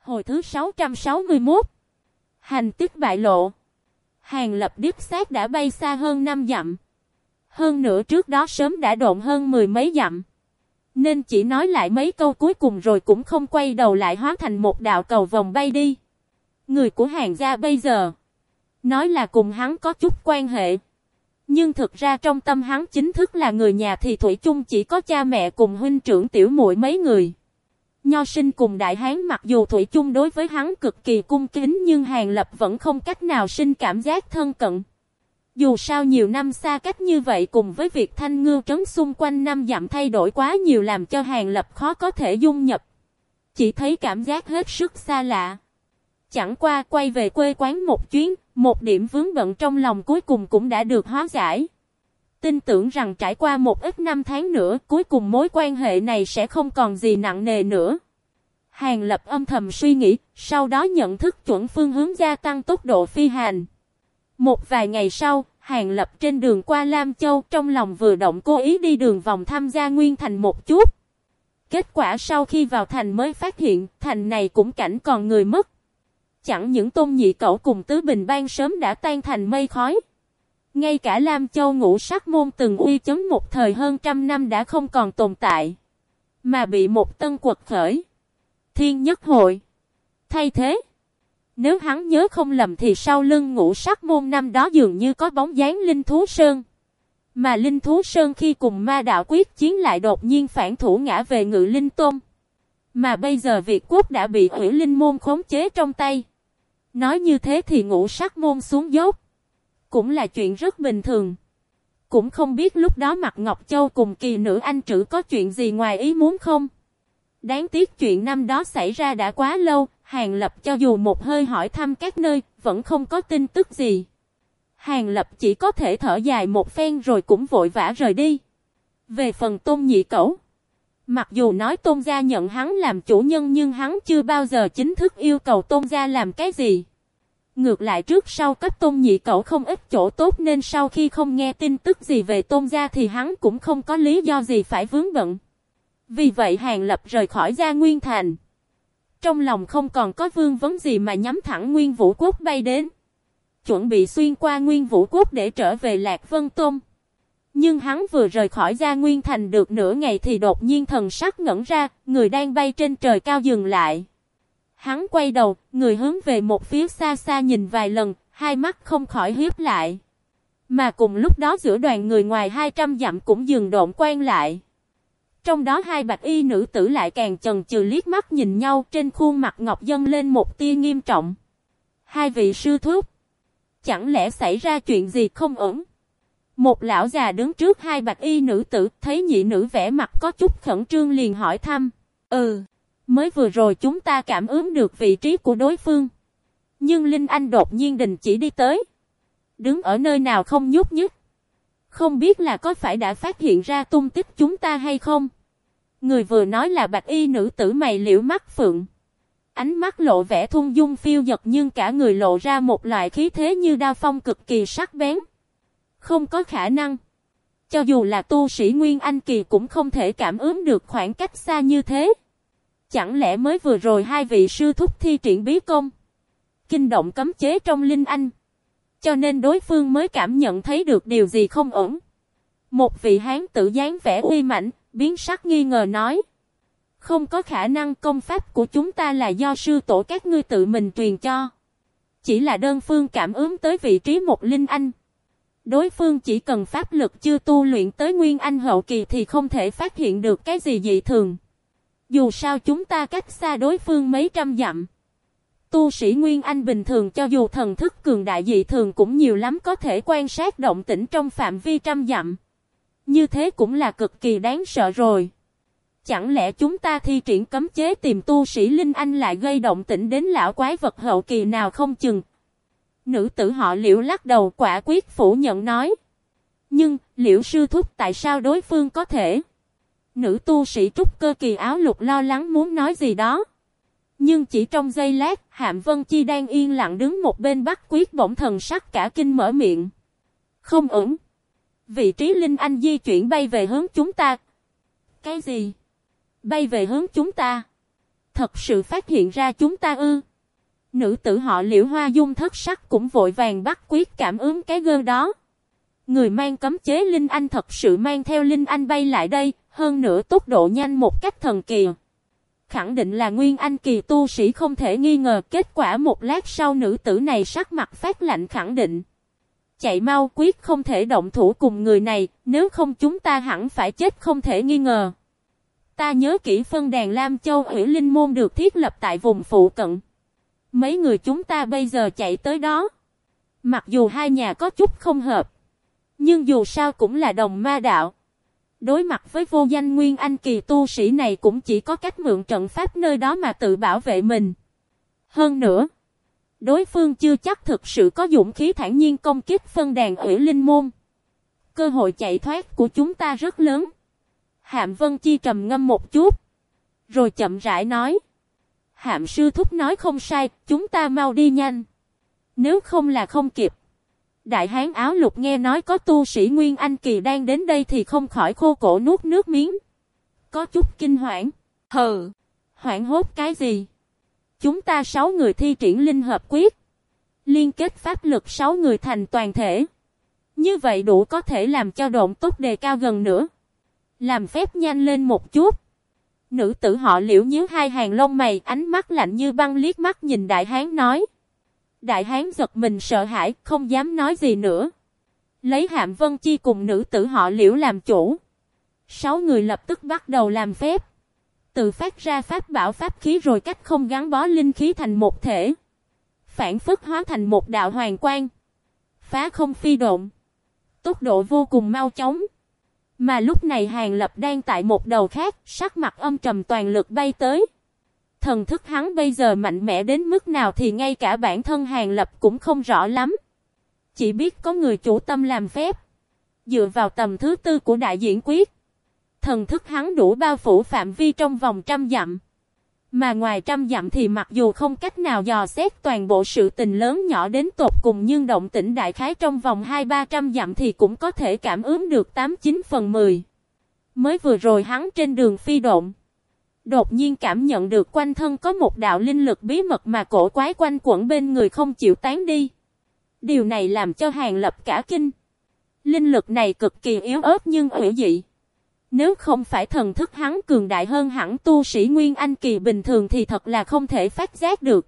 Hồi thứ 661 Hành tích bại lộ Hàng lập điếp xác đã bay xa hơn 5 dặm. Hơn nữa trước đó sớm đã độn hơn mười mấy dặm. Nên chỉ nói lại mấy câu cuối cùng rồi cũng không quay đầu lại hóa thành một đạo cầu vòng bay đi. Người của hàng gia bây giờ. Nói là cùng hắn có chút quan hệ. Nhưng thực ra trong tâm hắn chính thức là người nhà thì Thủy chung chỉ có cha mẹ cùng huynh trưởng tiểu muội mấy người. Nho sinh cùng đại hán mặc dù Thủy chung đối với hắn cực kỳ cung kính nhưng Hàng Lập vẫn không cách nào sinh cảm giác thân cận. Dù sao nhiều năm xa cách như vậy cùng với việc thanh ngư trấn xung quanh năm dặm thay đổi quá nhiều làm cho Hàng Lập khó có thể dung nhập. Chỉ thấy cảm giác hết sức xa lạ. Chẳng qua quay về quê quán một chuyến, một điểm vướng bận trong lòng cuối cùng cũng đã được hóa giải. Tin tưởng rằng trải qua một ít năm tháng nữa, cuối cùng mối quan hệ này sẽ không còn gì nặng nề nữa. Hàng lập âm thầm suy nghĩ, sau đó nhận thức chuẩn phương hướng gia tăng tốc độ phi hành. Một vài ngày sau, Hàng lập trên đường qua Lam Châu trong lòng vừa động cố ý đi đường vòng tham gia Nguyên Thành một chút. Kết quả sau khi vào thành mới phát hiện thành này cũng cảnh còn người mất. Chẳng những tôn nhị cậu cùng tứ bình ban sớm đã tan thành mây khói. Ngay cả Lam Châu ngũ sắc môn từng uy chấn một thời hơn trăm năm đã không còn tồn tại. Mà bị một tân quật khởi. Thiên nhất hội. Thay thế. Nếu hắn nhớ không lầm thì sau lưng ngũ sắc môn năm đó dường như có bóng dáng Linh Thú Sơn. Mà Linh Thú Sơn khi cùng ma đạo quyết chiến lại đột nhiên phản thủ ngã về ngự Linh Tôn. Mà bây giờ Việt Quốc đã bị hủy Linh Môn khống chế trong tay. Nói như thế thì ngũ sắc môn xuống dốc. Cũng là chuyện rất bình thường. Cũng không biết lúc đó mặt Ngọc Châu cùng kỳ nữ anh trữ có chuyện gì ngoài ý muốn không. Đáng tiếc chuyện năm đó xảy ra đã quá lâu, Hàng Lập cho dù một hơi hỏi thăm các nơi, vẫn không có tin tức gì. Hàng Lập chỉ có thể thở dài một phen rồi cũng vội vã rời đi. Về phần tôn nhị cẩu, mặc dù nói tôn gia nhận hắn làm chủ nhân nhưng hắn chưa bao giờ chính thức yêu cầu tôn gia làm cái gì. Ngược lại trước sau cấp tôn nhị cậu không ít chỗ tốt nên sau khi không nghe tin tức gì về tôn gia thì hắn cũng không có lý do gì phải vướng bận. Vì vậy Hàng Lập rời khỏi gia Nguyên Thành. Trong lòng không còn có vương vấn gì mà nhắm thẳng Nguyên Vũ Quốc bay đến. Chuẩn bị xuyên qua Nguyên Vũ Quốc để trở về Lạc Vân Tôn. Nhưng hắn vừa rời khỏi gia Nguyên Thành được nửa ngày thì đột nhiên thần sắc ngẩn ra, người đang bay trên trời cao dừng lại. Hắn quay đầu, người hướng về một phía xa xa nhìn vài lần, hai mắt không khỏi hiếp lại. Mà cùng lúc đó giữa đoàn người ngoài 200 dặm cũng dừng độn quen lại. Trong đó hai bạch y nữ tử lại càng chần chừ liếc mắt nhìn nhau trên khuôn mặt ngọc dâng lên một tia nghiêm trọng. Hai vị sư thúc. Chẳng lẽ xảy ra chuyện gì không ổn? Một lão già đứng trước hai bạch y nữ tử thấy nhị nữ vẻ mặt có chút khẩn trương liền hỏi thăm. Ừ. Mới vừa rồi chúng ta cảm ứng được vị trí của đối phương. Nhưng Linh Anh đột nhiên đình chỉ đi tới. Đứng ở nơi nào không nhúc nhích. Không biết là có phải đã phát hiện ra tung tích chúng ta hay không? Người vừa nói là bạch y nữ tử mày liễu mắt phượng. Ánh mắt lộ vẻ thung dung phiêu giật nhưng cả người lộ ra một loại khí thế như đao phong cực kỳ sắc bén. Không có khả năng. Cho dù là tu sĩ Nguyên Anh Kỳ cũng không thể cảm ứng được khoảng cách xa như thế. Chẳng lẽ mới vừa rồi hai vị sư thúc thi triển bí công? Kinh động cấm chế trong linh anh. Cho nên đối phương mới cảm nhận thấy được điều gì không ổn. Một vị hán tử dáng vẻ uy mãnh, biến sắc nghi ngờ nói. Không có khả năng công pháp của chúng ta là do sư tổ các ngươi tự mình truyền cho. Chỉ là đơn phương cảm ứng tới vị trí một linh anh. Đối phương chỉ cần pháp lực chưa tu luyện tới nguyên anh hậu kỳ thì không thể phát hiện được cái gì dị thường. Dù sao chúng ta cách xa đối phương mấy trăm dặm. Tu sĩ Nguyên Anh bình thường cho dù thần thức cường đại dị thường cũng nhiều lắm có thể quan sát động tĩnh trong phạm vi trăm dặm. Như thế cũng là cực kỳ đáng sợ rồi. Chẳng lẽ chúng ta thi triển cấm chế tìm tu sĩ Linh Anh lại gây động tĩnh đến lão quái vật hậu kỳ nào không chừng? Nữ tử họ liễu lắc đầu quả quyết phủ nhận nói. Nhưng, liễu sư thúc tại sao đối phương có thể? Nữ tu sĩ trúc cơ kỳ áo lục lo lắng muốn nói gì đó. Nhưng chỉ trong giây lát, Hạm Vân Chi đang yên lặng đứng một bên bắt quyết bỗng thần sắc cả kinh mở miệng. Không ổn. Vị trí Linh Anh di chuyển bay về hướng chúng ta. Cái gì? Bay về hướng chúng ta. Thật sự phát hiện ra chúng ta ư. Nữ tử họ liễu hoa dung thất sắc cũng vội vàng bắt quyết cảm ứng cái gơ đó. Người mang cấm chế Linh Anh thật sự mang theo Linh Anh bay lại đây, hơn nữa tốc độ nhanh một cách thần kỳ. Khẳng định là Nguyên Anh kỳ tu sĩ không thể nghi ngờ kết quả một lát sau nữ tử này sắc mặt phát lạnh khẳng định. Chạy mau quyết không thể động thủ cùng người này, nếu không chúng ta hẳn phải chết không thể nghi ngờ. Ta nhớ kỹ phân đàn Lam Châu hủy linh môn được thiết lập tại vùng phụ cận. Mấy người chúng ta bây giờ chạy tới đó. Mặc dù hai nhà có chút không hợp. Nhưng dù sao cũng là đồng ma đạo. Đối mặt với vô danh nguyên anh kỳ tu sĩ này cũng chỉ có cách mượn trận pháp nơi đó mà tự bảo vệ mình. Hơn nữa, đối phương chưa chắc thực sự có dũng khí thản nhiên công kích phân đàn ủy linh môn. Cơ hội chạy thoát của chúng ta rất lớn. Hạm Vân Chi trầm ngâm một chút. Rồi chậm rãi nói. Hạm sư thúc nói không sai, chúng ta mau đi nhanh. Nếu không là không kịp. Đại hán áo lục nghe nói có tu sĩ Nguyên Anh Kỳ đang đến đây thì không khỏi khô cổ nuốt nước miếng. Có chút kinh hoảng. Hừ, hoảng hốt cái gì? Chúng ta sáu người thi triển linh hợp quyết. Liên kết pháp lực sáu người thành toàn thể. Như vậy đủ có thể làm cho độn tốt đề cao gần nữa. Làm phép nhanh lên một chút. Nữ tử họ liễu nhíu hai hàng lông mày ánh mắt lạnh như băng liếc mắt nhìn đại hán nói. Đại hán giật mình sợ hãi, không dám nói gì nữa. Lấy hạm vân chi cùng nữ tử họ liễu làm chủ. Sáu người lập tức bắt đầu làm phép. Tự phát ra pháp bảo pháp khí rồi cách không gắn bó linh khí thành một thể. Phản phức hóa thành một đạo hoàng quang. Phá không phi độn. Tốc độ vô cùng mau chóng. Mà lúc này Hàng Lập đang tại một đầu khác, sắc mặt âm trầm toàn lực bay tới. Thần thức hắn bây giờ mạnh mẽ đến mức nào thì ngay cả bản thân Hàng Lập cũng không rõ lắm. Chỉ biết có người chủ tâm làm phép. Dựa vào tầm thứ tư của đại diễn quyết. Thần thức hắn đủ bao phủ phạm vi trong vòng trăm dặm. Mà ngoài trăm dặm thì mặc dù không cách nào dò xét toàn bộ sự tình lớn nhỏ đến tột cùng nhưng động tĩnh đại khái trong vòng 2-300 dặm thì cũng có thể cảm ứng được 8-9 phần 10. Mới vừa rồi hắn trên đường phi động. Đột nhiên cảm nhận được quanh thân có một đạo linh lực bí mật mà cổ quái quanh quẩn bên người không chịu tán đi. Điều này làm cho hàng lập cả kinh. Linh lực này cực kỳ yếu ớt nhưng hữu dị. Nếu không phải thần thức hắn cường đại hơn hẳn tu sĩ Nguyên Anh kỳ bình thường thì thật là không thể phát giác được.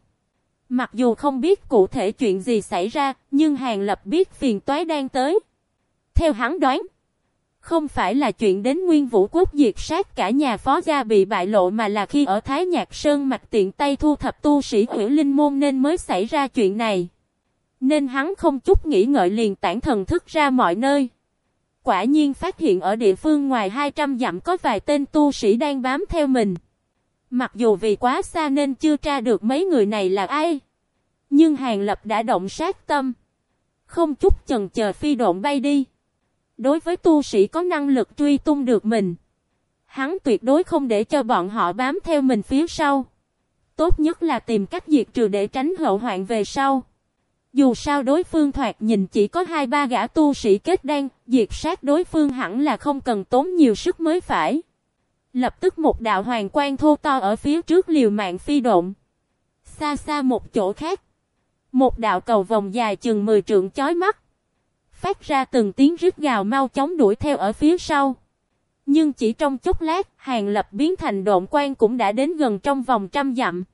Mặc dù không biết cụ thể chuyện gì xảy ra, nhưng Hàng Lập biết phiền toái đang tới. Theo hắn đoán, không phải là chuyện đến Nguyên Vũ Quốc diệt sát cả nhà phó gia bị bại lộ mà là khi ở Thái Nhạc Sơn mạch tiện tay thu thập tu sĩ hữu linh môn nên mới xảy ra chuyện này. Nên hắn không chút nghĩ ngợi liền tản thần thức ra mọi nơi. Quả nhiên phát hiện ở địa phương ngoài 200 dặm có vài tên tu sĩ đang bám theo mình. Mặc dù vì quá xa nên chưa tra được mấy người này là ai. Nhưng Hàng Lập đã động sát tâm. Không chút chần chờ phi độn bay đi. Đối với tu sĩ có năng lực truy tung được mình. Hắn tuyệt đối không để cho bọn họ bám theo mình phía sau. Tốt nhất là tìm cách diệt trừ để tránh hậu hoạn về sau. Dù sao đối phương thoạt nhìn chỉ có hai ba gã tu sĩ kết đan, diệt sát đối phương hẳn là không cần tốn nhiều sức mới phải. Lập tức một đạo hoàng quang thô to ở phía trước liều mạng phi độn. Xa xa một chỗ khác. Một đạo cầu vòng dài chừng 10 trượng chói mắt. Phát ra từng tiếng rít gào mau chóng đuổi theo ở phía sau. Nhưng chỉ trong chốc lát, hàng lập biến thành độn Quan cũng đã đến gần trong vòng trăm dặm.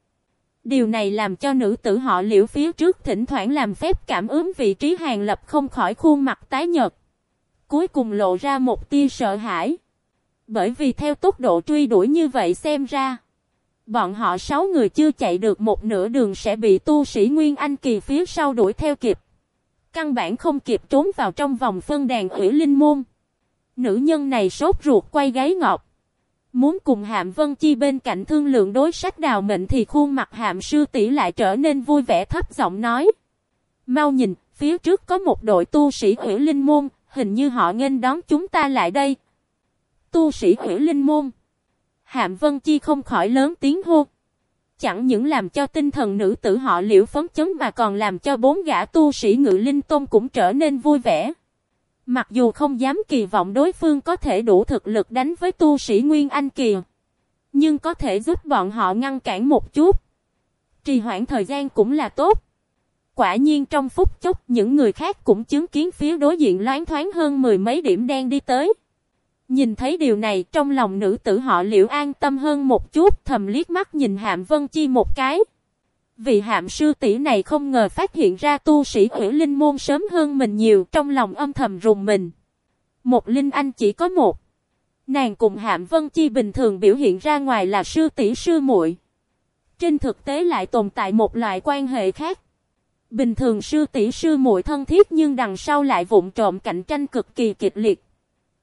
Điều này làm cho nữ tử họ liễu phía trước thỉnh thoảng làm phép cảm ứng vị trí hàng lập không khỏi khuôn mặt tái nhợt. Cuối cùng lộ ra một tia sợ hãi. Bởi vì theo tốc độ truy đuổi như vậy xem ra. Bọn họ sáu người chưa chạy được một nửa đường sẽ bị tu sĩ Nguyên Anh Kỳ phía sau đuổi theo kịp. Căn bản không kịp trốn vào trong vòng phân đàn ủy linh môn. Nữ nhân này sốt ruột quay gáy ngọt. Muốn cùng Hạm Vân Chi bên cạnh thương lượng đối sách đào mệnh thì khuôn mặt Hạm sư tỷ lại trở nên vui vẻ thấp giọng nói. Mau nhìn, phía trước có một đội tu sĩ ủy linh môn, hình như họ nghênh đón chúng ta lại đây. Tu sĩ ủy linh môn. Hạm Vân Chi không khỏi lớn tiếng hô. Chẳng những làm cho tinh thần nữ tử họ liễu phấn chấn mà còn làm cho bốn gã tu sĩ ngự linh tôn cũng trở nên vui vẻ. Mặc dù không dám kỳ vọng đối phương có thể đủ thực lực đánh với tu sĩ Nguyên Anh kiều, Nhưng có thể giúp bọn họ ngăn cản một chút. Trì hoãn thời gian cũng là tốt. Quả nhiên trong phút chốc những người khác cũng chứng kiến phía đối diện loáng thoáng hơn mười mấy điểm đen đi tới. Nhìn thấy điều này, trong lòng nữ tử họ liễu an tâm hơn một chút, thầm liếc mắt nhìn Hạm Vân Chi một cái. Vị hạm sư tỷ này không ngờ phát hiện ra tu sĩ quỷ linh môn sớm hơn mình nhiều, trong lòng âm thầm rùng mình. Một linh anh chỉ có một. Nàng cùng hạm Vân Chi bình thường biểu hiện ra ngoài là sư tỷ, sư muội Trên thực tế lại tồn tại một loại quan hệ khác. Bình thường sư tỷ, sư muội thân thiết nhưng đằng sau lại vụng trộm cạnh tranh cực kỳ kịch liệt.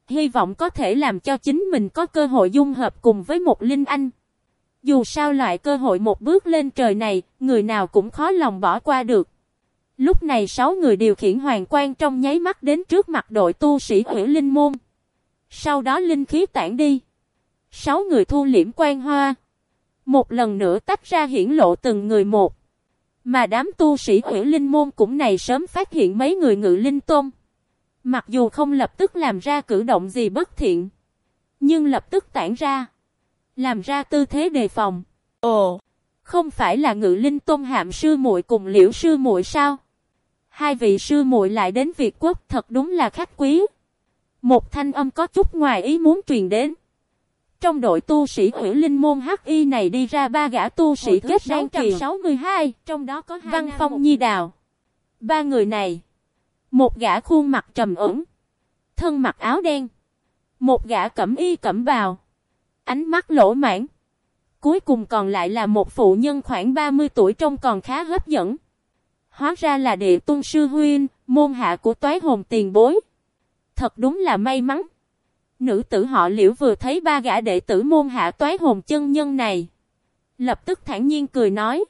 Hy vọng có thể làm cho chính mình có cơ hội dung hợp cùng với một linh anh. Dù sao loại cơ hội một bước lên trời này, người nào cũng khó lòng bỏ qua được. Lúc này sáu người điều khiển hoàng quan trong nháy mắt đến trước mặt đội tu sĩ hủy linh môn. Sau đó linh khí tản đi. Sáu người thu liễm quan hoa. Một lần nữa tách ra hiển lộ từng người một. Mà đám tu sĩ hủy linh môn cũng này sớm phát hiện mấy người ngự linh tôn. Mặc dù không lập tức làm ra cử động gì bất thiện. Nhưng lập tức tản ra. Làm ra tư thế đề phòng. Ồ, không phải là ngự linh tôn hạm sư muội cùng liễu sư muội sao? Hai vị sư muội lại đến Việt quốc thật đúng là khách quý. Một thanh âm có chút ngoài ý muốn truyền đến. Trong đội tu sĩ hủy linh môn hắc y này đi ra ba gã tu sĩ kết đan kỳ 62, trong đó có Văn Phong Nhi Đào. Ba người này, một gã khuôn mặt trầm ổn, thân mặc áo đen, một gã cẩm y cẩm bào, ánh mắt lỗ mãn. Cuối cùng còn lại là một phụ nhân khoảng 30 tuổi trông còn khá hấp dẫn. Hóa ra là địa tôn sư huyên, môn hạ của toái hồn tiền bối. Thật đúng là may mắn. Nữ tử họ liễu vừa thấy ba gã đệ tử môn hạ toái hồn chân nhân này. Lập tức thản nhiên cười nói.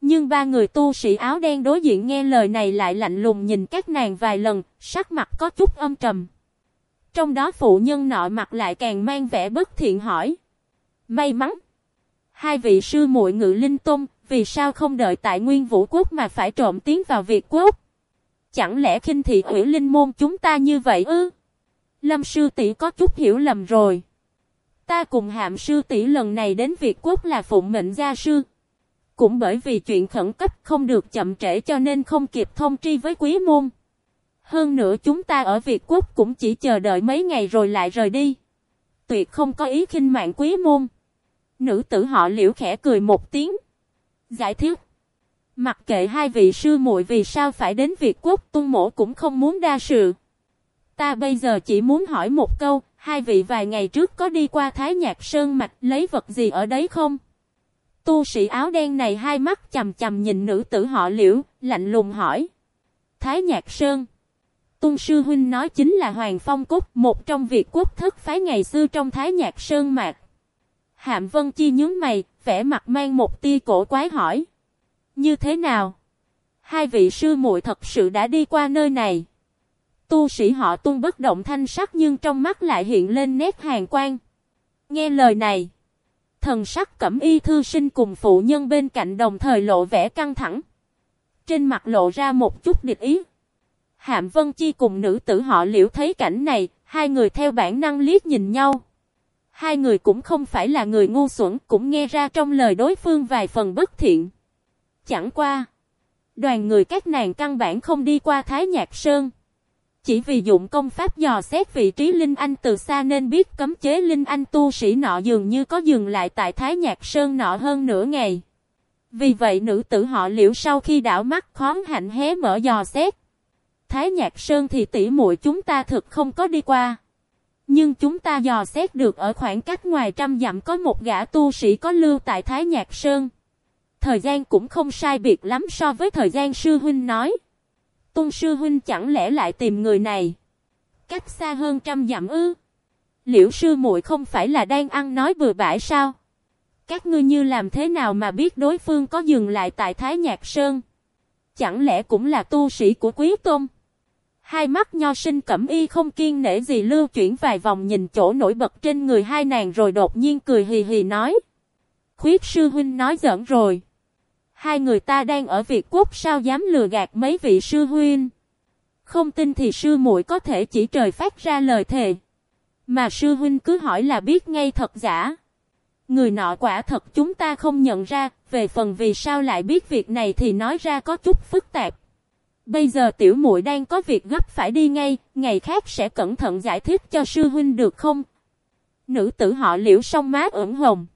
Nhưng ba người tu sĩ áo đen đối diện nghe lời này lại lạnh lùng nhìn các nàng vài lần, sắc mặt có chút âm trầm. Trong đó phụ nhân nọ mặt lại càng mang vẻ bất thiện hỏi. May mắn. Hai vị sư muội ngự linh tôn, vì sao không đợi tại nguyên vũ quốc mà phải trộm tiến vào Việt quốc? Chẳng lẽ khinh thị hủy linh môn chúng ta như vậy ư? Lâm sư tỷ có chút hiểu lầm rồi. Ta cùng hạm sư tỷ lần này đến Việt quốc là phụng mệnh gia sư. Cũng bởi vì chuyện khẩn cấp không được chậm trễ cho nên không kịp thông tri với quý môn. Hơn nữa chúng ta ở Việt Quốc cũng chỉ chờ đợi mấy ngày rồi lại rời đi. Tuyệt không có ý khinh mạng quý môn. Nữ tử họ liễu khẽ cười một tiếng. Giải thích. Mặc kệ hai vị sư muội vì sao phải đến Việt Quốc tung mổ cũng không muốn đa sự. Ta bây giờ chỉ muốn hỏi một câu, hai vị vài ngày trước có đi qua Thái Nhạc Sơn mạch lấy vật gì ở đấy không? Tu sĩ áo đen này hai mắt chầm chầm nhìn nữ tử họ liễu, lạnh lùng hỏi. Thái Nhạc Sơn. Tung sư huynh nói chính là Hoàng Phong Cúc một trong việc quốc thức phái ngày xưa trong Thái Nhạc Sơn Mạc. Hạm Vân Chi nhướng mày, vẻ mặt mang một tia cổ quái hỏi. Như thế nào? Hai vị sư muội thật sự đã đi qua nơi này. Tu sĩ họ tung bất động thanh sắc nhưng trong mắt lại hiện lên nét hàng quan. Nghe lời này. Thần sắc cẩm y thư sinh cùng phụ nhân bên cạnh đồng thời lộ vẻ căng thẳng. Trên mặt lộ ra một chút địch ý. Hạm Vân Chi cùng nữ tử họ liễu thấy cảnh này, hai người theo bản năng liếc nhìn nhau. Hai người cũng không phải là người ngu xuẩn, cũng nghe ra trong lời đối phương vài phần bất thiện. Chẳng qua. Đoàn người các nàng căn bản không đi qua Thái Nhạc Sơn. Chỉ vì dụng công pháp dò xét vị trí Linh Anh từ xa nên biết cấm chế Linh Anh tu sĩ nọ dường như có dừng lại tại Thái Nhạc Sơn nọ hơn nửa ngày. Vì vậy nữ tử họ liễu sau khi đảo mắt khóm hạnh hé mở dò xét. Thái Nhạc Sơn thì tỷ muội chúng ta thực không có đi qua. Nhưng chúng ta dò xét được ở khoảng cách ngoài trăm dặm có một gã tu sĩ có lưu tại Thái Nhạc Sơn. Thời gian cũng không sai biệt lắm so với thời gian sư huynh nói. Tôn sư huynh chẳng lẽ lại tìm người này? Cách xa hơn trăm dặm ư? Liễu sư muội không phải là đang ăn nói bừa bãi sao? Các ngươi như làm thế nào mà biết đối phương có dừng lại tại Thái Nhạc Sơn? Chẳng lẽ cũng là tu sĩ của Quý Tôn? Hai mắt nho sinh cẩm y không kiên nể gì lưu chuyển vài vòng nhìn chỗ nổi bật trên người hai nàng rồi đột nhiên cười hì hì nói. Khuyết sư huynh nói giỡn rồi. Hai người ta đang ở Việt Quốc sao dám lừa gạt mấy vị sư huynh. Không tin thì sư muội có thể chỉ trời phát ra lời thề. Mà sư huynh cứ hỏi là biết ngay thật giả. Người nọ quả thật chúng ta không nhận ra, về phần vì sao lại biết việc này thì nói ra có chút phức tạp. Bây giờ tiểu muội đang có việc gấp phải đi ngay, ngày khác sẽ cẩn thận giải thích cho sư huynh được không? Nữ tử họ liễu song má ửng hồng.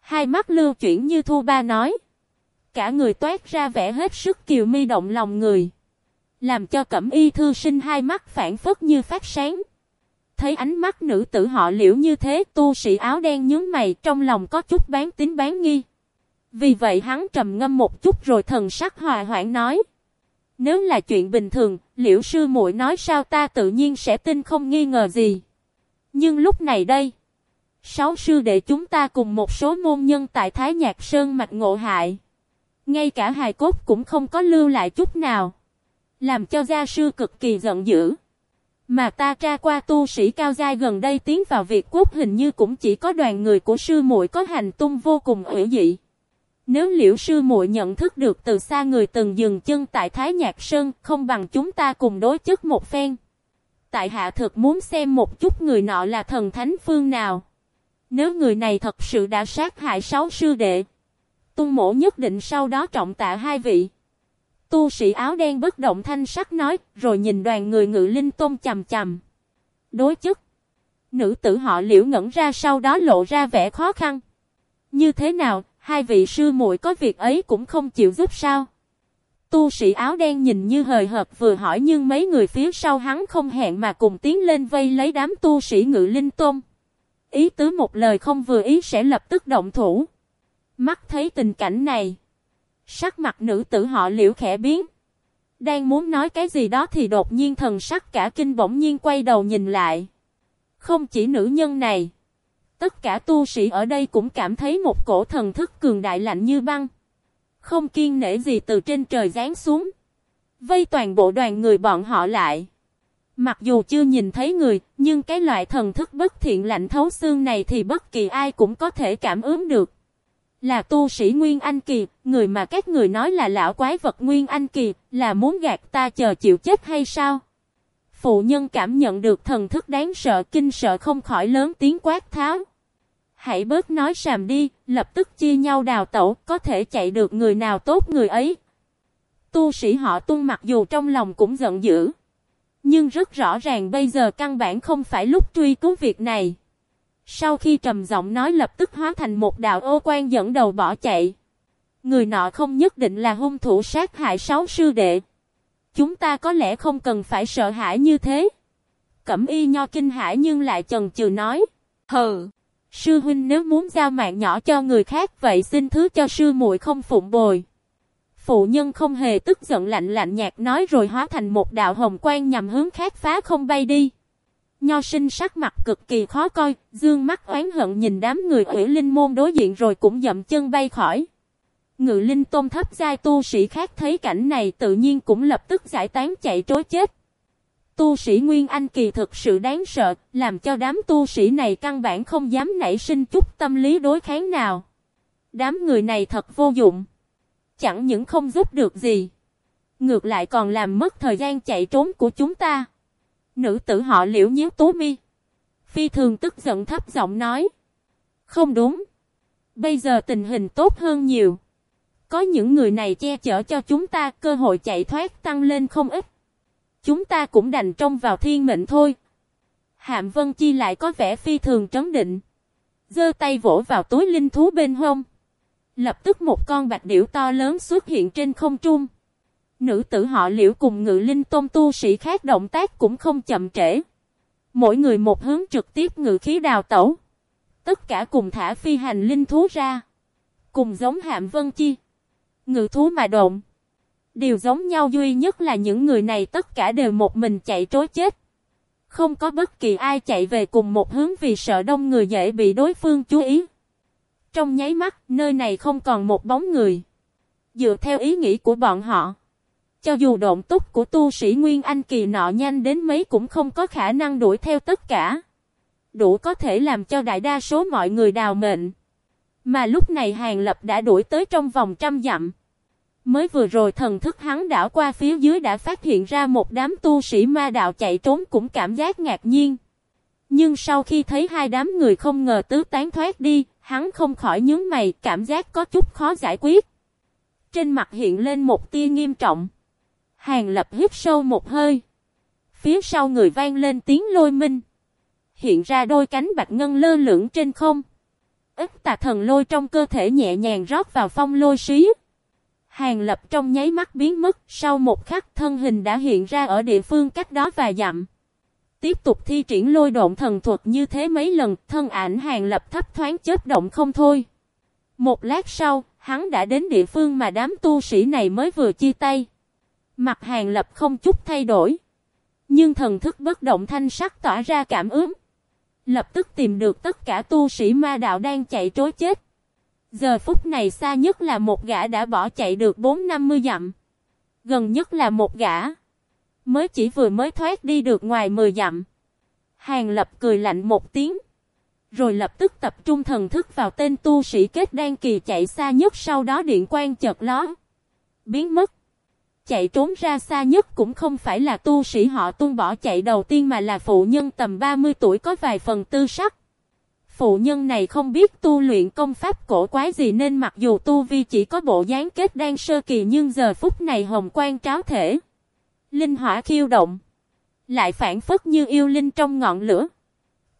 Hai mắt lưu chuyển như thu ba nói. Cả người toát ra vẻ hết sức kiều mi động lòng người. Làm cho cẩm y thư sinh hai mắt phản phất như phát sáng. Thấy ánh mắt nữ tử họ liễu như thế tu sĩ áo đen nhướng mày trong lòng có chút bán tính bán nghi. Vì vậy hắn trầm ngâm một chút rồi thần sắc hòa hoãn nói. Nếu là chuyện bình thường, liễu sư muội nói sao ta tự nhiên sẽ tin không nghi ngờ gì. Nhưng lúc này đây, sáu sư đệ chúng ta cùng một số môn nhân tại Thái Nhạc Sơn mạch ngộ hại. Ngay cả hài cốt cũng không có lưu lại chút nào. Làm cho gia sư cực kỳ giận dữ. Mà ta tra qua tu sĩ cao giai gần đây tiến vào việt quốc hình như cũng chỉ có đoàn người của sư muội có hành tung vô cùng ủy dị. Nếu liễu sư muội nhận thức được từ xa người từng dừng chân tại Thái Nhạc Sơn không bằng chúng ta cùng đối chất một phen. Tại hạ thực muốn xem một chút người nọ là thần thánh phương nào. Nếu người này thật sự đã sát hại sáu sư đệ. Tung mổ nhất định sau đó trọng tạ hai vị. Tu sĩ áo đen bất động thanh sắc nói, rồi nhìn đoàn người ngự linh tôn chầm chầm. Đối chức. Nữ tử họ liễu ngẩn ra sau đó lộ ra vẻ khó khăn. Như thế nào, hai vị sư muội có việc ấy cũng không chịu giúp sao? Tu sĩ áo đen nhìn như hời hợt vừa hỏi nhưng mấy người phía sau hắn không hẹn mà cùng tiến lên vây lấy đám tu sĩ ngự linh tôn. Ý tứ một lời không vừa ý sẽ lập tức động thủ. Mắt thấy tình cảnh này. Sắc mặt nữ tử họ liễu khẽ biến. Đang muốn nói cái gì đó thì đột nhiên thần sắc cả kinh bỗng nhiên quay đầu nhìn lại. Không chỉ nữ nhân này. Tất cả tu sĩ ở đây cũng cảm thấy một cổ thần thức cường đại lạnh như băng. Không kiên nể gì từ trên trời giáng xuống. Vây toàn bộ đoàn người bọn họ lại. Mặc dù chưa nhìn thấy người, nhưng cái loại thần thức bất thiện lạnh thấu xương này thì bất kỳ ai cũng có thể cảm ứng được. Là tu sĩ Nguyên Anh Kỳ, người mà các người nói là lão quái vật Nguyên Anh Kỳ, là muốn gạt ta chờ chịu chết hay sao? Phụ nhân cảm nhận được thần thức đáng sợ kinh sợ không khỏi lớn tiếng quát tháo. Hãy bớt nói sàm đi, lập tức chia nhau đào tẩu, có thể chạy được người nào tốt người ấy. Tu sĩ họ tung mặc dù trong lòng cũng giận dữ. Nhưng rất rõ ràng bây giờ căn bản không phải lúc truy cứu việc này. Sau khi trầm giọng nói lập tức hóa thành một đạo ô quan dẫn đầu bỏ chạy. Người nọ không nhất định là hung thủ sát hại sáu sư đệ. Chúng ta có lẽ không cần phải sợ hãi như thế. Cẩm y nho kinh hãi nhưng lại chần chừ nói. Hừ, sư huynh nếu muốn giao mạng nhỏ cho người khác vậy xin thứ cho sư muội không phụng bồi. Phụ nhân không hề tức giận lạnh lạnh nhạt nói rồi hóa thành một đạo hồng quang nhằm hướng khác phá không bay đi. Nho sinh sắc mặt cực kỳ khó coi, dương mắt oán hận nhìn đám người ủy linh môn đối diện rồi cũng dậm chân bay khỏi. Ngự linh tôn thấp giai tu sĩ khác thấy cảnh này tự nhiên cũng lập tức giải tán chạy trối chết. Tu sĩ Nguyên Anh kỳ thực sự đáng sợ, làm cho đám tu sĩ này căn bản không dám nảy sinh chút tâm lý đối kháng nào. Đám người này thật vô dụng. Chẳng những không giúp được gì. Ngược lại còn làm mất thời gian chạy trốn của chúng ta. Nữ tử họ liễu nhíu tố mi. Phi thường tức giận thấp giọng nói. Không đúng. Bây giờ tình hình tốt hơn nhiều. Có những người này che chở cho chúng ta, cơ hội chạy thoát tăng lên không ít. Chúng ta cũng đành trông vào thiên mệnh thôi. Hạm Vân Chi lại có vẻ phi thường trấn định. giơ tay vỗ vào túi linh thú bên hông. Lập tức một con bạch điểu to lớn xuất hiện trên không trung. Nữ tử họ liễu cùng ngự linh tôn tu sĩ khác động tác cũng không chậm trễ. Mỗi người một hướng trực tiếp ngự khí đào tẩu. Tất cả cùng thả phi hành linh thú ra. Cùng giống hạm vân chi. Ngự thú mà động. Điều giống nhau duy nhất là những người này tất cả đều một mình chạy trối chết. Không có bất kỳ ai chạy về cùng một hướng vì sợ đông người dễ bị đối phương chú ý. Trong nháy mắt, nơi này không còn một bóng người. Dựa theo ý nghĩ của bọn họ. Cho dù động túc của tu sĩ Nguyên Anh kỳ nọ nhanh đến mấy cũng không có khả năng đuổi theo tất cả. Đủ có thể làm cho đại đa số mọi người đào mệnh. Mà lúc này Hàng Lập đã đuổi tới trong vòng trăm dặm. Mới vừa rồi thần thức hắn đảo qua phía dưới đã phát hiện ra một đám tu sĩ ma đạo chạy trốn cũng cảm giác ngạc nhiên. Nhưng sau khi thấy hai đám người không ngờ tứ tán thoát đi, Hắn không khỏi nhướng mày, cảm giác có chút khó giải quyết. Trên mặt hiện lên một tia nghiêm trọng. Hàng lập hít sâu một hơi. Phía sau người vang lên tiếng lôi minh. Hiện ra đôi cánh bạch ngân lơ lửng trên không. Ít tà thần lôi trong cơ thể nhẹ nhàng rót vào phong lôi xí. Hàng lập trong nháy mắt biến mất, sau một khắc thân hình đã hiện ra ở địa phương cách đó vài dặm. Tiếp tục thi triển lôi độn thần thuật như thế mấy lần, thân ảnh hàng lập thấp thoáng chết động không thôi. Một lát sau, hắn đã đến địa phương mà đám tu sĩ này mới vừa chia tay. Mặt hàng lập không chút thay đổi. Nhưng thần thức bất động thanh sắc tỏa ra cảm ứng. Lập tức tìm được tất cả tu sĩ ma đạo đang chạy trối chết. Giờ phút này xa nhất là một gã đã bỏ chạy được 4-50 dặm. Gần nhất là một gã. Mới chỉ vừa mới thoát đi được ngoài 10 dặm. Hàng lập cười lạnh một tiếng. Rồi lập tức tập trung thần thức vào tên tu sĩ kết đan kỳ chạy xa nhất sau đó điện quan chợt ló. Biến mất. Chạy trốn ra xa nhất cũng không phải là tu sĩ họ tuôn bỏ chạy đầu tiên mà là phụ nhân tầm 30 tuổi có vài phần tư sắc. Phụ nhân này không biết tu luyện công pháp cổ quái gì nên mặc dù tu vi chỉ có bộ dáng kết đang sơ kỳ nhưng giờ phút này hồng quang tráo thể. Linh hỏa khiêu động. Lại phản phất như yêu linh trong ngọn lửa.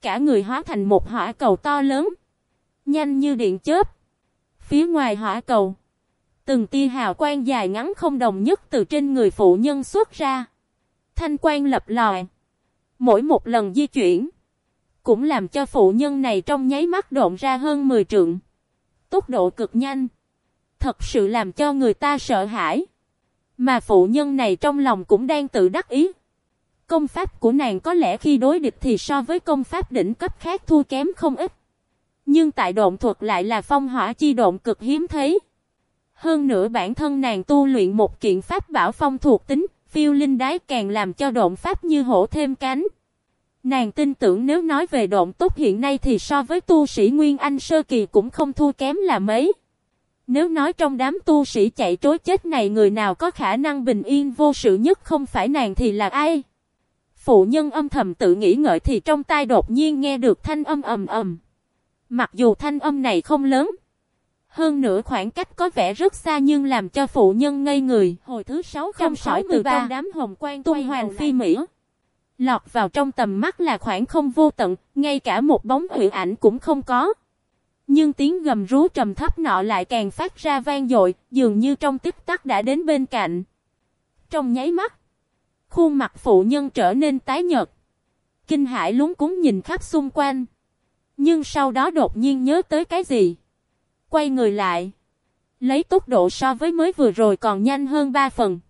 Cả người hóa thành một hỏa cầu to lớn. Nhanh như điện chớp. Phía ngoài hỏa cầu. Từng tia hào quang dài ngắn không đồng nhất từ trên người phụ nhân xuất ra. Thanh quang lập lòi. Mỗi một lần di chuyển. Cũng làm cho phụ nhân này trong nháy mắt độn ra hơn 10 trượng. Tốc độ cực nhanh. Thật sự làm cho người ta sợ hãi. Mà phụ nhân này trong lòng cũng đang tự đắc ý. Công pháp của nàng có lẽ khi đối địch thì so với công pháp đỉnh cấp khác thua kém không ít. Nhưng tại độn thuật lại là phong hỏa chi độn cực hiếm thấy. Hơn nữa bản thân nàng tu luyện một kiện pháp bảo phong thuộc tính, phiêu linh đái càng làm cho độn pháp như hổ thêm cánh. Nàng tin tưởng nếu nói về độn tốt hiện nay thì so với tu sĩ Nguyên Anh Sơ Kỳ cũng không thua kém là mấy. Nếu nói trong đám tu sĩ chạy trối chết này người nào có khả năng bình yên vô sự nhất không phải nàng thì là ai? Phụ nhân âm thầm tự nghĩ ngợi thì trong tai đột nhiên nghe được thanh âm ầm ầm. Mặc dù thanh âm này không lớn. Hơn nữa khoảng cách có vẻ rất xa nhưng làm cho phụ nhân ngây người. Hồi thứ 663 trong đám hồng quan tung hoàng phi Mỹ. Lọt vào trong tầm mắt là khoảng không vô tận, ngay cả một bóng hủy ảnh cũng không có. Nhưng tiếng gầm rú trầm thấp nọ lại càng phát ra vang dội, dường như trong tích tắc đã đến bên cạnh. Trong nháy mắt, khuôn mặt phụ nhân trở nên tái nhợt. Kinh hải lúng cúng nhìn khắp xung quanh. Nhưng sau đó đột nhiên nhớ tới cái gì? Quay người lại. Lấy tốc độ so với mới vừa rồi còn nhanh hơn ba phần.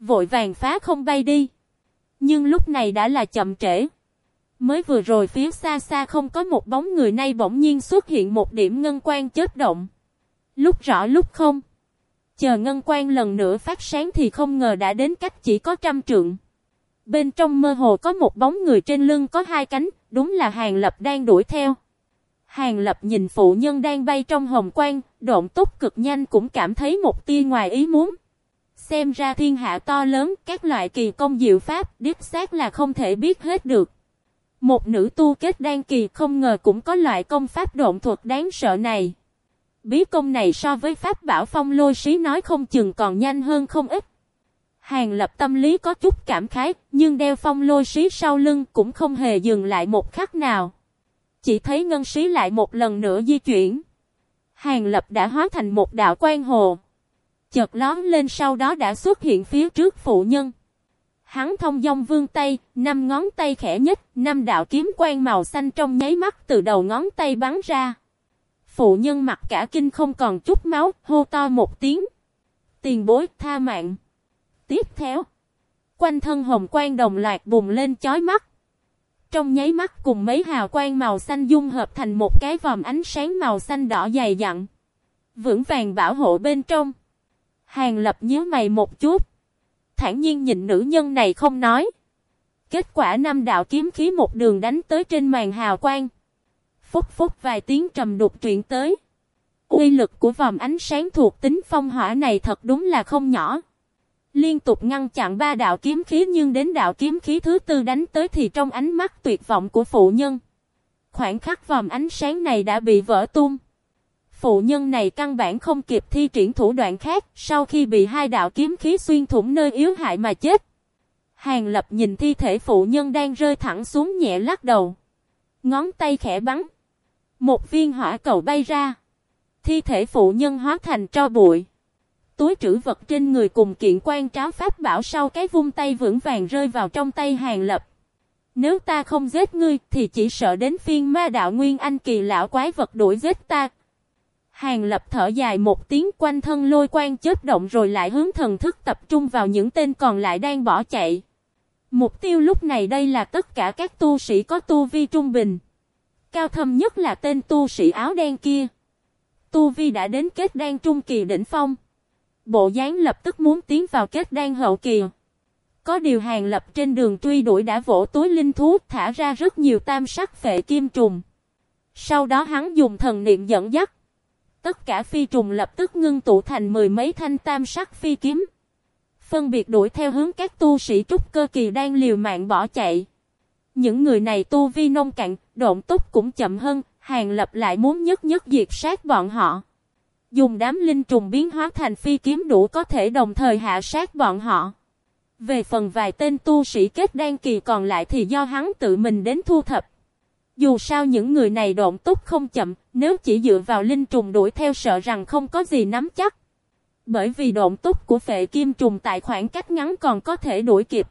Vội vàng phá không bay đi. Nhưng lúc này đã là chậm trễ. Mới vừa rồi phía xa xa không có một bóng người nay bỗng nhiên xuất hiện một điểm ngân quang chết động. Lúc rõ lúc không. Chờ ngân quang lần nữa phát sáng thì không ngờ đã đến cách chỉ có trăm trượng. Bên trong mơ hồ có một bóng người trên lưng có hai cánh, đúng là Hàng Lập đang đuổi theo. Hàng Lập nhìn phụ nhân đang bay trong hồng quang, độn tốc cực nhanh cũng cảm thấy một tia ngoài ý muốn. Xem ra thiên hạ to lớn, các loại kỳ công diệu pháp, đích xác là không thể biết hết được. Một nữ tu kết đan kỳ không ngờ cũng có loại công pháp độn thuật đáng sợ này. Bí công này so với pháp bảo phong lôi sĩ nói không chừng còn nhanh hơn không ít. Hàng lập tâm lý có chút cảm khái, nhưng đeo phong lôi sĩ sau lưng cũng không hề dừng lại một khắc nào. Chỉ thấy ngân sĩ lại một lần nữa di chuyển. Hàng lập đã hóa thành một đạo quan hồ. Chợt lón lên sau đó đã xuất hiện phía trước phụ nhân. Hắn thông dong vương tay, năm ngón tay khẽ nhất, năm đạo kiếm quang màu xanh trong nháy mắt từ đầu ngón tay bắn ra. Phụ nhân mặt cả kinh không còn chút máu, hô to một tiếng. Tiền bối tha mạng. Tiếp theo, quanh thân hồng quang đồng loạt bùng lên chói mắt. Trong nháy mắt cùng mấy hào quang màu xanh dung hợp thành một cái vòm ánh sáng màu xanh đỏ dày dặn. Vững vàng bảo hộ bên trong. Hàng lập nhớ mày một chút thản nhiên nhìn nữ nhân này không nói. Kết quả năm đạo kiếm khí một đường đánh tới trên màn hào quang. Phúc phúc vài tiếng trầm đục truyện tới. Uy lực của vòng ánh sáng thuộc tính phong hỏa này thật đúng là không nhỏ. Liên tục ngăn chặn ba đạo kiếm khí nhưng đến đạo kiếm khí thứ tư đánh tới thì trong ánh mắt tuyệt vọng của phụ nhân. Khoảng khắc vòng ánh sáng này đã bị vỡ tung. Phụ nhân này căn bản không kịp thi triển thủ đoạn khác, sau khi bị hai đạo kiếm khí xuyên thủng nơi yếu hại mà chết. Hàng lập nhìn thi thể phụ nhân đang rơi thẳng xuống nhẹ lắc đầu. Ngón tay khẽ bắn. Một viên hỏa cầu bay ra. Thi thể phụ nhân hóa thành tro bụi. Túi trữ vật trên người cùng kiện quan tráo pháp bảo sau cái vung tay vững vàng rơi vào trong tay hàng lập. Nếu ta không giết ngươi, thì chỉ sợ đến phiên ma đạo nguyên anh kỳ lão quái vật đuổi giết ta. Hàng lập thở dài một tiếng quanh thân lôi quan chết động rồi lại hướng thần thức tập trung vào những tên còn lại đang bỏ chạy. Mục tiêu lúc này đây là tất cả các tu sĩ có tu vi trung bình. Cao thâm nhất là tên tu sĩ áo đen kia. Tu vi đã đến kết đan trung kỳ đỉnh phong. Bộ dáng lập tức muốn tiến vào kết đan hậu kỳ. Có điều hàng lập trên đường truy đuổi đã vỗ túi linh thú thả ra rất nhiều tam sắc phệ kim trùng. Sau đó hắn dùng thần niệm dẫn dắt. Tất cả phi trùng lập tức ngưng tụ thành mười mấy thanh tam sắc phi kiếm. Phân biệt đuổi theo hướng các tu sĩ trúc cơ kỳ đang liều mạng bỏ chạy. Những người này tu vi nông cạn, độn túc cũng chậm hơn, hàng lập lại muốn nhất nhất diệt sát bọn họ. Dùng đám linh trùng biến hóa thành phi kiếm đủ có thể đồng thời hạ sát bọn họ. Về phần vài tên tu sĩ kết đan kỳ còn lại thì do hắn tự mình đến thu thập. Dù sao những người này độn túc không chậm, nếu chỉ dựa vào linh trùng đuổi theo sợ rằng không có gì nắm chắc. Bởi vì độn túc của phệ kim trùng tại khoảng cách ngắn còn có thể đuổi kịp.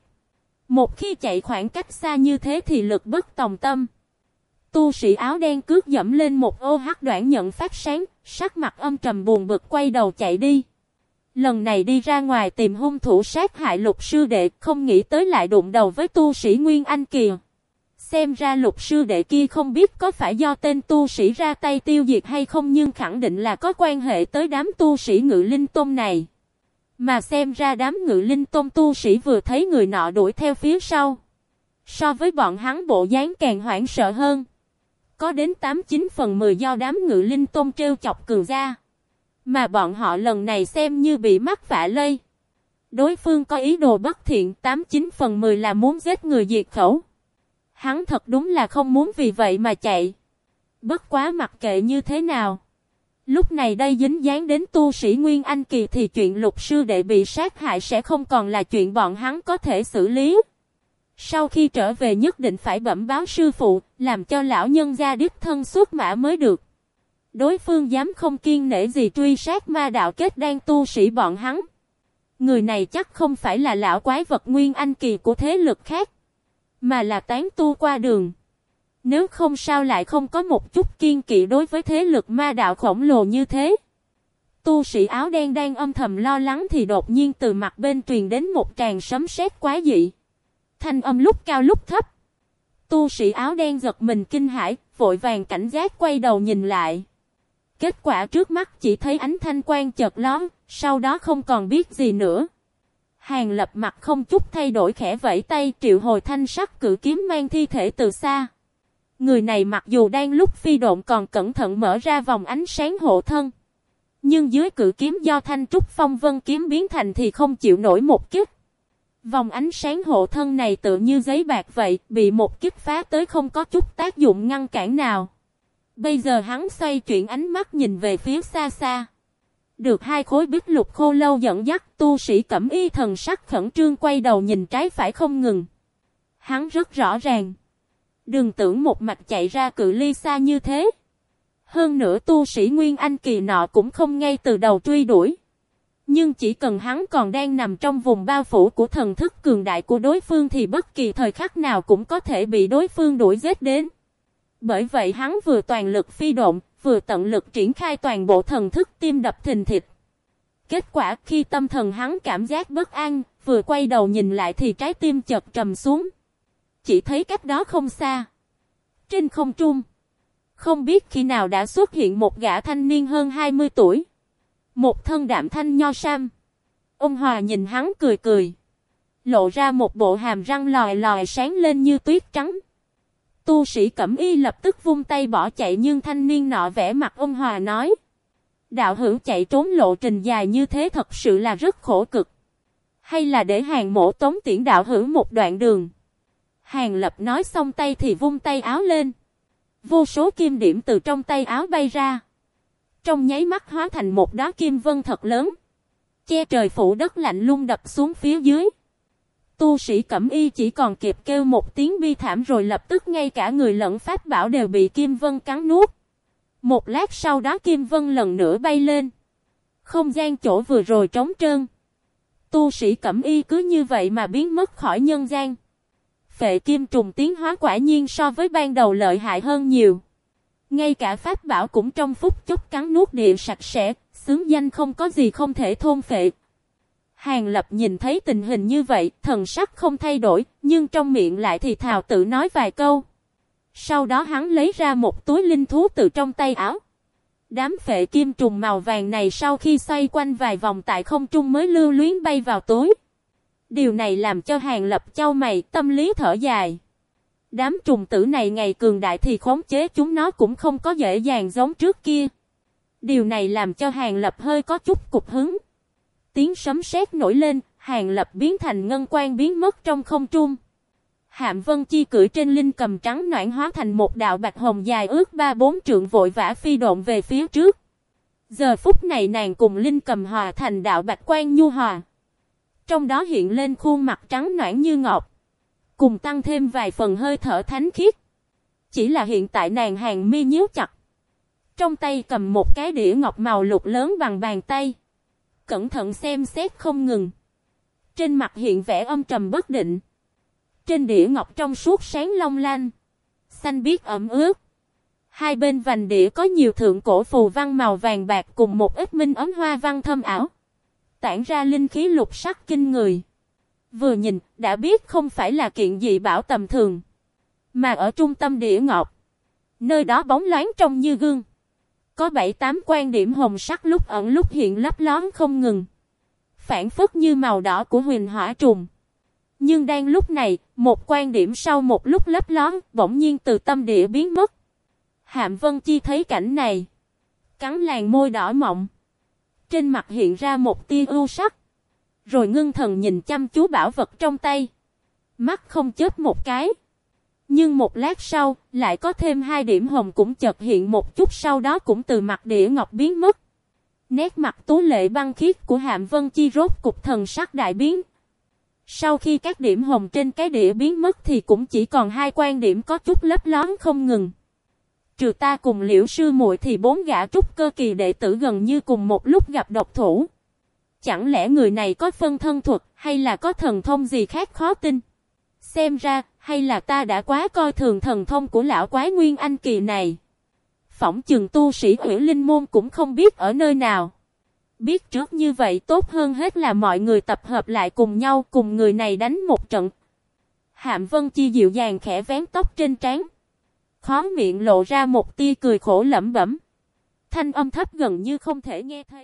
Một khi chạy khoảng cách xa như thế thì lực bất tòng tâm. Tu sĩ áo đen cướp dẫm lên một ô hắc đoạn nhận phát sáng, sắc mặt âm trầm buồn bực quay đầu chạy đi. Lần này đi ra ngoài tìm hung thủ sát hại lục sư đệ, không nghĩ tới lại đụng đầu với tu sĩ Nguyên Anh kìa. Xem ra lục sư đệ kia không biết có phải do tên tu sĩ ra tay tiêu diệt hay không nhưng khẳng định là có quan hệ tới đám tu sĩ ngự linh tôn này. Mà xem ra đám ngự linh tôn tu sĩ vừa thấy người nọ đuổi theo phía sau. So với bọn hắn bộ dáng càng hoảng sợ hơn. Có đến 89 phần 10 do đám ngự linh tôn trêu chọc cường ra. Mà bọn họ lần này xem như bị mắc vạ lây. Đối phương có ý đồ bất thiện 89 phần 10 là muốn giết người diệt khẩu. Hắn thật đúng là không muốn vì vậy mà chạy. Bất quá mặc kệ như thế nào. Lúc này đây dính dáng đến tu sĩ Nguyên Anh Kỳ thì chuyện lục sư đệ bị sát hại sẽ không còn là chuyện bọn hắn có thể xử lý. Sau khi trở về nhất định phải bẩm báo sư phụ, làm cho lão nhân gia đích thân xuất mã mới được. Đối phương dám không kiên nể gì truy sát ma đạo kết đang tu sĩ bọn hắn. Người này chắc không phải là lão quái vật Nguyên Anh Kỳ của thế lực khác. Mà là tán tu qua đường. Nếu không sao lại không có một chút kiên kỵ đối với thế lực ma đạo khổng lồ như thế. Tu sĩ áo đen đang âm thầm lo lắng thì đột nhiên từ mặt bên truyền đến một tràng sấm sét quá dị. Thanh âm lúc cao lúc thấp. Tu sĩ áo đen giật mình kinh hãi, vội vàng cảnh giác quay đầu nhìn lại. Kết quả trước mắt chỉ thấy ánh thanh quang chợt lóm, sau đó không còn biết gì nữa. Hàng lập mặt không chút thay đổi khẽ vẫy tay triệu hồi thanh sắc cử kiếm mang thi thể từ xa. Người này mặc dù đang lúc phi độn còn cẩn thận mở ra vòng ánh sáng hộ thân. Nhưng dưới cử kiếm do thanh trúc phong vân kiếm biến thành thì không chịu nổi một kích. Vòng ánh sáng hộ thân này tự như giấy bạc vậy, bị một kích phá tới không có chút tác dụng ngăn cản nào. Bây giờ hắn xoay chuyển ánh mắt nhìn về phía xa xa. Được hai khối bích lục khô lâu dẫn dắt tu sĩ cẩm y thần sắc khẩn trương quay đầu nhìn trái phải không ngừng. Hắn rất rõ ràng. Đừng tưởng một mạch chạy ra cự ly xa như thế. Hơn nữa tu sĩ Nguyên Anh kỳ nọ cũng không ngay từ đầu truy đuổi. Nhưng chỉ cần hắn còn đang nằm trong vùng bao phủ của thần thức cường đại của đối phương thì bất kỳ thời khắc nào cũng có thể bị đối phương đuổi giết đến. Bởi vậy hắn vừa toàn lực phi động, vừa tận lực triển khai toàn bộ thần thức tim đập thình thịt. Kết quả khi tâm thần hắn cảm giác bất an, vừa quay đầu nhìn lại thì trái tim chợt trầm xuống. Chỉ thấy cách đó không xa. Trên không trung. Không biết khi nào đã xuất hiện một gã thanh niên hơn 20 tuổi. Một thân đạm thanh nho sam. Ông Hòa nhìn hắn cười cười. Lộ ra một bộ hàm răng lòi lòi sáng lên như tuyết trắng. Tu sĩ Cẩm Y lập tức vung tay bỏ chạy nhưng thanh niên nọ vẽ mặt ông Hòa nói. Đạo hữu chạy trốn lộ trình dài như thế thật sự là rất khổ cực. Hay là để hàng mổ tống tiễn đạo hữu một đoạn đường. Hàng lập nói xong tay thì vung tay áo lên. Vô số kim điểm từ trong tay áo bay ra trong nháy mắt hóa thành một đóa kim vân thật lớn. Che trời phủ đất lạnh lung đập xuống phía dưới. Tu sĩ cẩm y chỉ còn kịp kêu một tiếng bi thảm rồi lập tức ngay cả người lẫn pháp bảo đều bị kim vân cắn nuốt. Một lát sau đó kim vân lần nữa bay lên. Không gian chỗ vừa rồi trống trơn. Tu sĩ cẩm y cứ như vậy mà biến mất khỏi nhân gian. Phệ kim trùng tiến hóa quả nhiên so với ban đầu lợi hại hơn nhiều. Ngay cả pháp bảo cũng trong phút chốc cắn nuốt địa sạch sẽ, xứng danh không có gì không thể thôn phệ. Hàng lập nhìn thấy tình hình như vậy, thần sắc không thay đổi, nhưng trong miệng lại thì thào tự nói vài câu. Sau đó hắn lấy ra một túi linh thú từ trong tay áo. Đám phệ kim trùng màu vàng này sau khi xoay quanh vài vòng tại không trung mới lưu luyến bay vào túi. Điều này làm cho hàng lập châu mày tâm lý thở dài. Đám trùng tử này ngày cường đại thì khống chế chúng nó cũng không có dễ dàng giống trước kia. Điều này làm cho hàng lập hơi có chút cục hứng. Tiếng sấm sét nổi lên, hàng lập biến thành ngân quan biến mất trong không trung. Hạm Vân Chi cưỡi trên linh cầm trắng noãn hóa thành một đạo bạch hồng dài ước ba bốn trượng vội vã phi độn về phía trước. Giờ phút này nàng cùng linh cầm hòa thành đạo bạch quan nhu hòa. Trong đó hiện lên khuôn mặt trắng noãn như ngọc. Cùng tăng thêm vài phần hơi thở thánh khiết. Chỉ là hiện tại nàng hàng mi nhíu chặt. Trong tay cầm một cái đĩa ngọc màu lục lớn bằng bàn tay. Cẩn thận xem xét không ngừng. Trên mặt hiện vẻ âm trầm bất định. Trên đĩa ngọc trong suốt sáng long lanh. Xanh biếc ẩm ướt. Hai bên vành đĩa có nhiều thượng cổ phù văn màu vàng bạc cùng một ít minh ấm hoa văn thâm ảo. Tản ra linh khí lục sắc kinh người. Vừa nhìn, đã biết không phải là kiện dị bảo tầm thường. Mà ở trung tâm địa ngọc. Nơi đó bóng loáng trông như gương. Có bảy tám quan điểm hồng sắc lúc ẩn lúc hiện lấp lóm không ngừng. Phản phất như màu đỏ của huyền hỏa trùng. Nhưng đang lúc này, một quan điểm sau một lúc lấp lóm bỗng nhiên từ tâm địa biến mất. Hạm Vân Chi thấy cảnh này. Cắn làn môi đỏ mọng. Trên mặt hiện ra một tia ưu sắc. Rồi ngưng thần nhìn chăm chú bảo vật trong tay. Mắt không chớp một cái. Nhưng một lát sau, lại có thêm hai điểm hồng cũng chợt hiện một chút sau đó cũng từ mặt đĩa ngọc biến mất. Nét mặt tú lệ băng khiết của Hạm Vân Chi rốt cục thần sắc đại biến. Sau khi các điểm hồng trên cái đĩa biến mất thì cũng chỉ còn hai quan điểm có chút lấp lón không ngừng. Trừ ta cùng liễu sư muội thì bốn gã trúc cơ kỳ đệ tử gần như cùng một lúc gặp độc thủ. Chẳng lẽ người này có phân thân thuật hay là có thần thông gì khác khó tin? Xem ra, hay là ta đã quá coi thường thần thông của lão quái nguyên anh kỳ này? Phỏng chừng tu sĩ ủy linh môn cũng không biết ở nơi nào. Biết trước như vậy tốt hơn hết là mọi người tập hợp lại cùng nhau cùng người này đánh một trận. Hạm Vân Chi dịu dàng khẽ vén tóc trên trán. Khó miệng lộ ra một tia cười khổ lẩm bẩm. Thanh âm thấp gần như không thể nghe thấy.